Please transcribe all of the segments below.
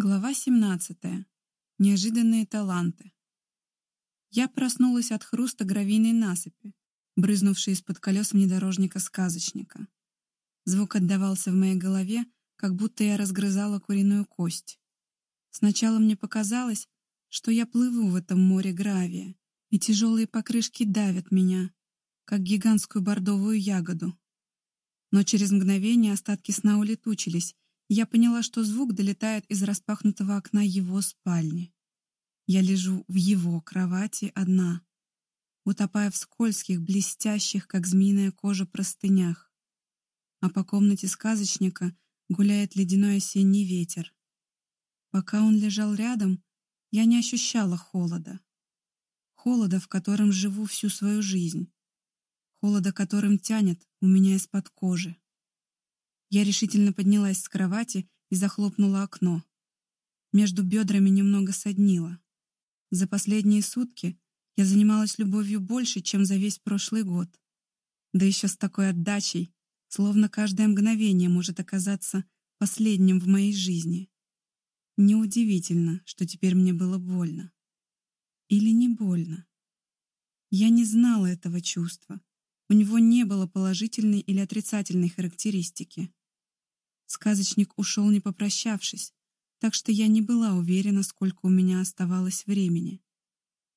Глава 17. Неожиданные таланты. Я проснулась от хруста гравийной насыпи, брызнувшей из-под колес внедорожника-сказочника. Звук отдавался в моей голове, как будто я разгрызала куриную кость. Сначала мне показалось, что я плыву в этом море гравия, и тяжелые покрышки давят меня, как гигантскую бордовую ягоду. Но через мгновение остатки сна улетучились, я поняла, что звук долетает из распахнутого окна его спальни. Я лежу в его кровати одна, утопая в скользких, блестящих, как змеиная кожа, простынях. А по комнате сказочника гуляет ледяной осенний ветер. Пока он лежал рядом, я не ощущала холода. Холода, в котором живу всю свою жизнь. Холода, которым тянет у меня из-под кожи. Я решительно поднялась с кровати и захлопнула окно. Между бедрами немного соднило. За последние сутки я занималась любовью больше, чем за весь прошлый год. Да еще с такой отдачей, словно каждое мгновение может оказаться последним в моей жизни. Неудивительно, что теперь мне было больно. Или не больно. Я не знала этого чувства. У него не было положительной или отрицательной характеристики. Сказочник ушел не попрощавшись, так что я не была уверена, сколько у меня оставалось времени.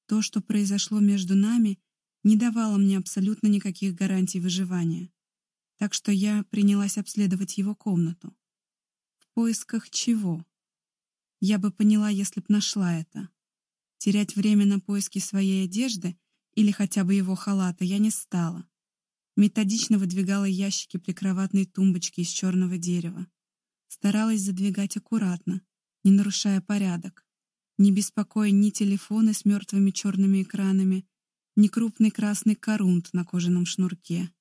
То, что произошло между нами, не давало мне абсолютно никаких гарантий выживания. Так что я принялась обследовать его комнату. В поисках чего? Я бы поняла, если б нашла это. Терять время на поиски своей одежды или хотя бы его халата я не стала. Методично выдвигала ящики прикроватной тумбочки из черного дерева. Старалась задвигать аккуратно, не нарушая порядок, не беспокоя ни телефоны с мертвыми черными экранами, ни крупный красный корунт на кожаном шнурке.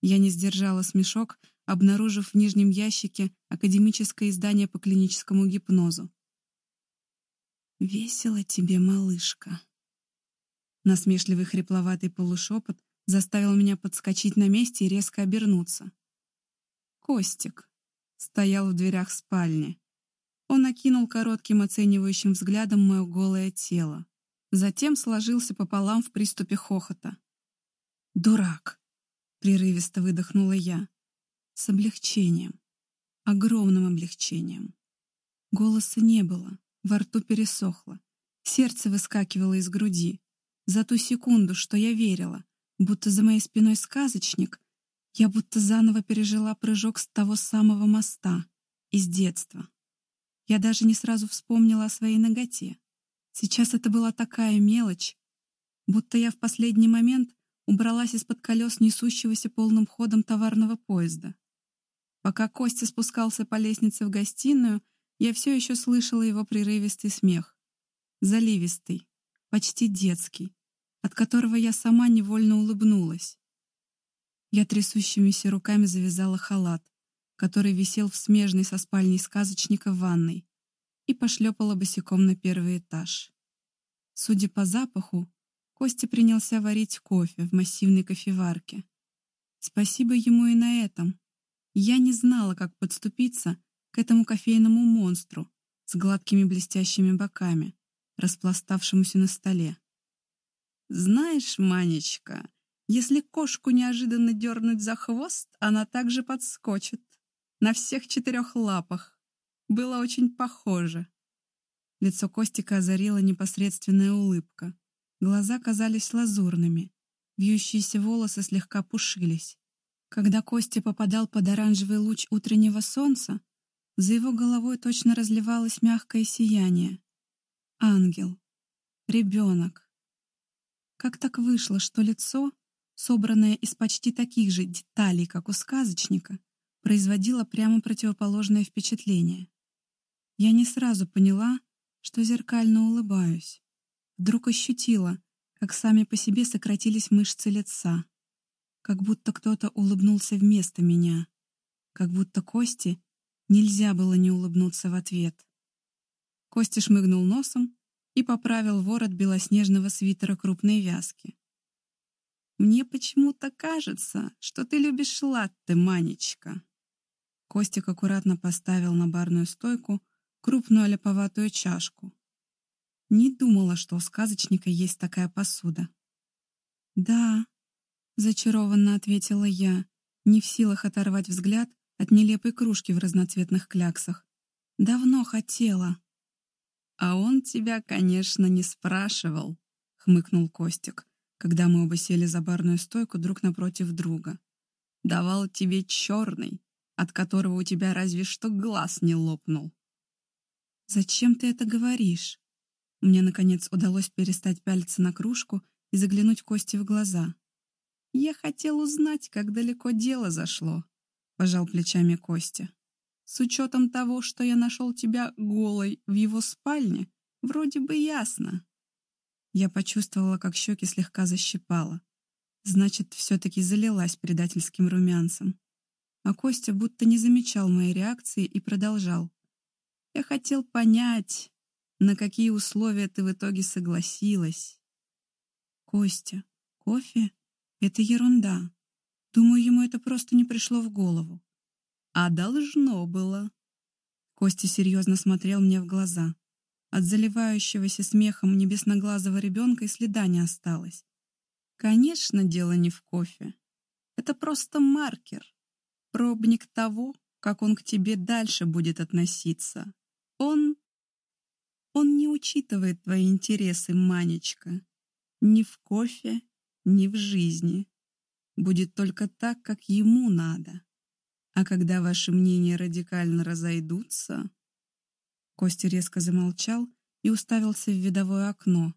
Я не сдержала смешок, обнаружив в нижнем ящике академическое издание по клиническому гипнозу. «Весело тебе, малышка». Насмешливый хрипловатый полушепот заставил меня подскочить на месте и резко обернуться. Костик стоял в дверях спальни. Он окинул коротким оценивающим взглядом мое голое тело. Затем сложился пополам в приступе хохота. «Дурак!» — прерывисто выдохнула я. С облегчением. Огромным облегчением. Голоса не было, во рту пересохло. Сердце выскакивало из груди. За ту секунду, что я верила, будто за моей спиной сказочник, я будто заново пережила прыжок с того самого моста, из детства. Я даже не сразу вспомнила о своей ноготе. Сейчас это была такая мелочь, будто я в последний момент убралась из-под колес несущегося полным ходом товарного поезда. Пока Костя спускался по лестнице в гостиную, я все еще слышала его прерывистый смех. Заливистый, почти детский, от которого я сама невольно улыбнулась. Я трясущимися руками завязала халат, который висел в смежной со спальней сказочника в ванной, и пошлепала босиком на первый этаж. Судя по запаху, Костя принялся варить кофе в массивной кофеварке. Спасибо ему и на этом. Я не знала, как подступиться к этому кофейному монстру с гладкими блестящими боками, распластавшемуся на столе. Знаешь, Манечка, если кошку неожиданно дернуть за хвост, она также подскочит. На всех четырех лапах. Было очень похоже. Лицо Костика озарила непосредственная улыбка. Глаза казались лазурными. Вьющиеся волосы слегка пушились. Когда Костя попадал под оранжевый луч утреннего солнца, за его головой точно разливалось мягкое сияние. Ангел. Ребенок. Как так вышло, что лицо, собранное из почти таких же деталей, как у сказочника, производило прямо противоположное впечатление? Я не сразу поняла, что зеркально улыбаюсь. Вдруг ощутила, как сами по себе сократились мышцы лица, как будто кто-то улыбнулся вместо меня, как будто Кости нельзя было не улыбнуться в ответ. Костя шмыгнул носом и поправил ворот белоснежного свитера крупной вязки. «Мне почему-то кажется, что ты любишь латте, Манечка». Костик аккуратно поставил на барную стойку крупную аляповатую чашку. Не думала, что у сказочника есть такая посуда. «Да», — зачарованно ответила я, не в силах оторвать взгляд от нелепой кружки в разноцветных кляксах. «Давно хотела». «А он тебя, конечно, не спрашивал», — хмыкнул Костик, когда мы оба сели за барную стойку друг напротив друга. «Давал тебе черный, от которого у тебя разве что глаз не лопнул». «Зачем ты это говоришь?» Мне, наконец, удалось перестать пялиться на кружку и заглянуть Косте в глаза. «Я хотел узнать, как далеко дело зашло», — пожал плечами Костя. «С учетом того, что я нашел тебя голой в его спальне, вроде бы ясно». Я почувствовала, как щеки слегка защипала. Значит, все-таки залилась предательским румянцем. А Костя будто не замечал моей реакции и продолжал. «Я хотел понять, на какие условия ты в итоге согласилась. Костя, кофе — это ерунда. Думаю, ему это просто не пришло в голову. А должно было. Костя серьезно смотрел мне в глаза. От заливающегося смехом небесноглазого ребенка и следа не осталось. Конечно, дело не в кофе. Это просто маркер, пробник того, как он к тебе дальше будет относиться. Он он не учитывает твои интересы, Манечка. Ни в кофе, ни в жизни. Будет только так, как ему надо. А когда ваши мнения радикально разойдутся... Костя резко замолчал и уставился в видовое окно,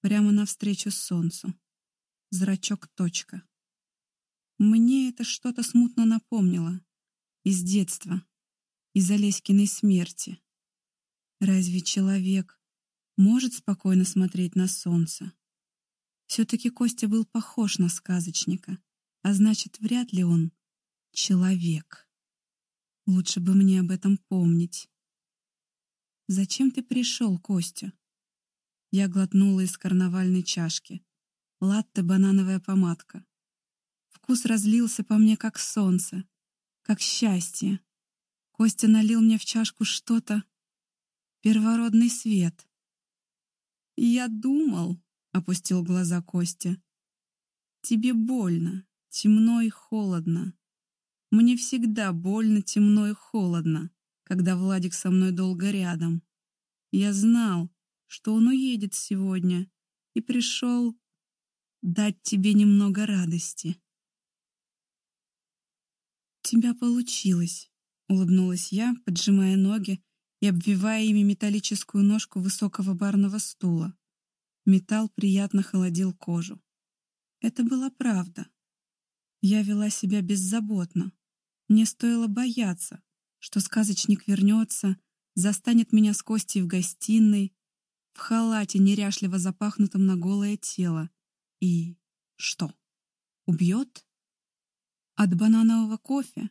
прямо навстречу солнцу. Зрачок точка. Мне это что-то смутно напомнило. Из детства. Из Олеськиной смерти. Разве человек может спокойно смотреть на солнце? Все-таки Костя был похож на сказочника, а значит, вряд ли он человек. Лучше бы мне об этом помнить. «Зачем ты пришел, Костя?» Я глотнула из карнавальной чашки. Латте банановая помадка. Вкус разлился по мне, как солнце, как счастье. Костя налил мне в чашку что-то, первородный свет. «Я думал», — опустил глаза Костя, — «тебе больно, темно и холодно. Мне всегда больно, темно и холодно, когда Владик со мной долго рядом. Я знал, что он уедет сегодня, и пришел дать тебе немного радости». тебя получилось», — улыбнулась я, поджимая ноги и обвивая ими металлическую ножку высокого барного стула. Металл приятно холодил кожу. Это была правда. Я вела себя беззаботно. Мне стоило бояться, что сказочник вернется, застанет меня с Костей в гостиной, в халате, неряшливо запахнутом на голое тело. И что? Убьет? От бананового кофе,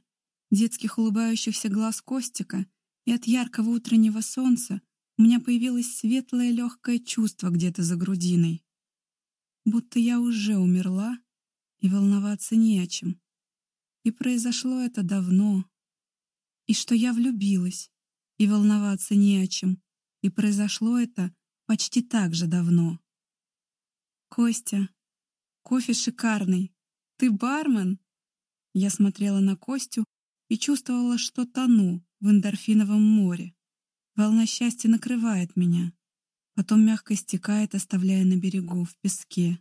детских улыбающихся глаз Костика и от яркого утреннего солнца у меня появилось светлое легкое чувство где-то за грудиной. Будто я уже умерла, и волноваться не о чем. И произошло это давно. И что я влюбилась, и волноваться не о чем. И произошло это почти так же давно. «Костя, кофе шикарный. Ты бармен?» Я смотрела на Костю и чувствовала, что тону, в эндорфиновом море. Волна счастья накрывает меня, потом мягко стекает, оставляя на берегу, в песке,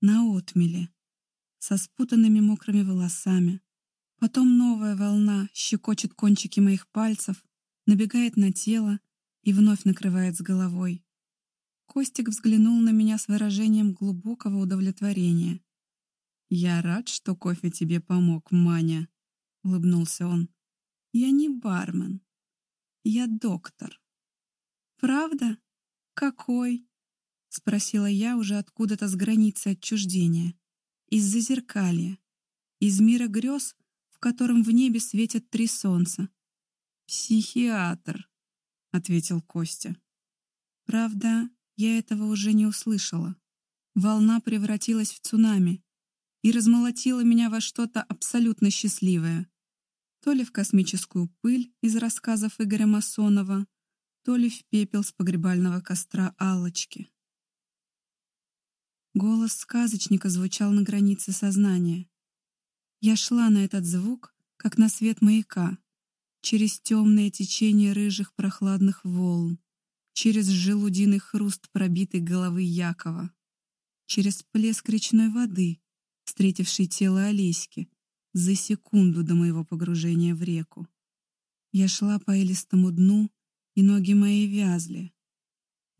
на отмеле, со спутанными мокрыми волосами. Потом новая волна щекочет кончики моих пальцев, набегает на тело и вновь накрывает с головой. Костик взглянул на меня с выражением глубокого удовлетворения. «Я рад, что кофе тебе помог, Маня», — улыбнулся он. Я не бармен. Я доктор. Правда? Какой? Спросила я уже откуда-то с границы отчуждения. Из зазеркалья. Из мира грез, в котором в небе светят три солнца. «Психиатр», — ответил Костя. Правда, я этого уже не услышала. Волна превратилась в цунами и размолотила меня во что-то абсолютно счастливое то ли в космическую пыль из рассказов Игоря Масонова, то ли в пепел с погребального костра Аллочки. Голос сказочника звучал на границе сознания. Я шла на этот звук, как на свет маяка, через темное течение рыжих прохладных волн, через желудиный хруст пробитой головы Якова, через плеск речной воды, встретившей тело Олеськи за секунду до моего погружения в реку. Я шла по элистому дну, и ноги мои вязли.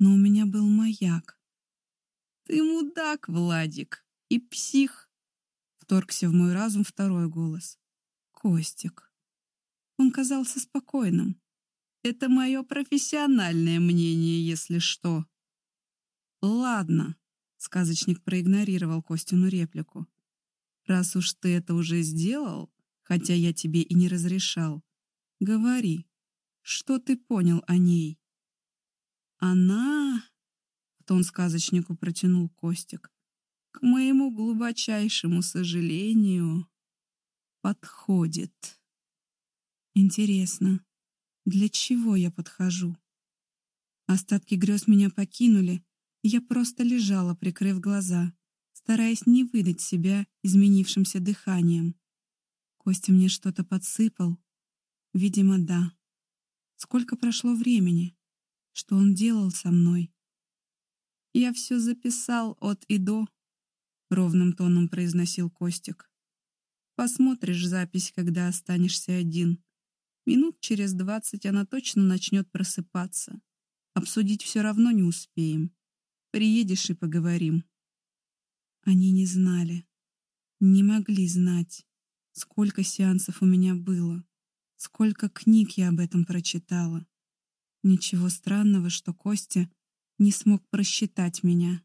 Но у меня был маяк, «Ты мудак, Владик, и псих!» Вторгся в мой разум второй голос. «Костик». Он казался спокойным. «Это мое профессиональное мнение, если что». «Ладно», — сказочник проигнорировал Костину реплику. «Раз уж ты это уже сделал, хотя я тебе и не разрешал, говори, что ты понял о ней?» «Она...» тон сказочнику протянул Костик. К моему глубочайшему сожалению, подходит. Интересно, для чего я подхожу? Остатки грез меня покинули, и я просто лежала, прикрыв глаза, стараясь не выдать себя изменившимся дыханием. Костя мне что-то подсыпал. Видимо, да. Сколько прошло времени? Что он делал со мной? «Я все записал от и до», — ровным тоном произносил Костик. «Посмотришь запись, когда останешься один. Минут через двадцать она точно начнет просыпаться. Обсудить все равно не успеем. Приедешь и поговорим». Они не знали, не могли знать, сколько сеансов у меня было, сколько книг я об этом прочитала. Ничего странного, что Костя не смог просчитать меня.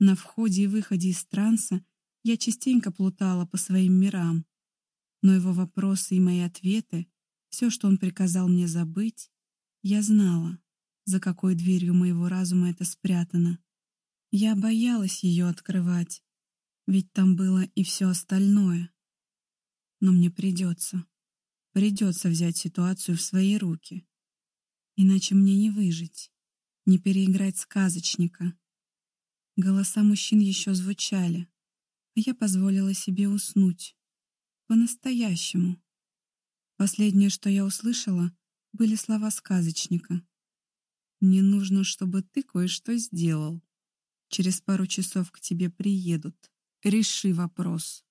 На входе и выходе из транса я частенько плутала по своим мирам, но его вопросы и мои ответы, все, что он приказал мне забыть, я знала, за какой дверью моего разума это спрятано. Я боялась ее открывать, ведь там было и все остальное. Но мне придется, придется взять ситуацию в свои руки, иначе мне не выжить не переиграть сказочника. Голоса мужчин еще звучали, а я позволила себе уснуть. По-настоящему. Последнее, что я услышала, были слова сказочника. «Мне нужно, чтобы ты кое-что сделал. Через пару часов к тебе приедут. Реши вопрос».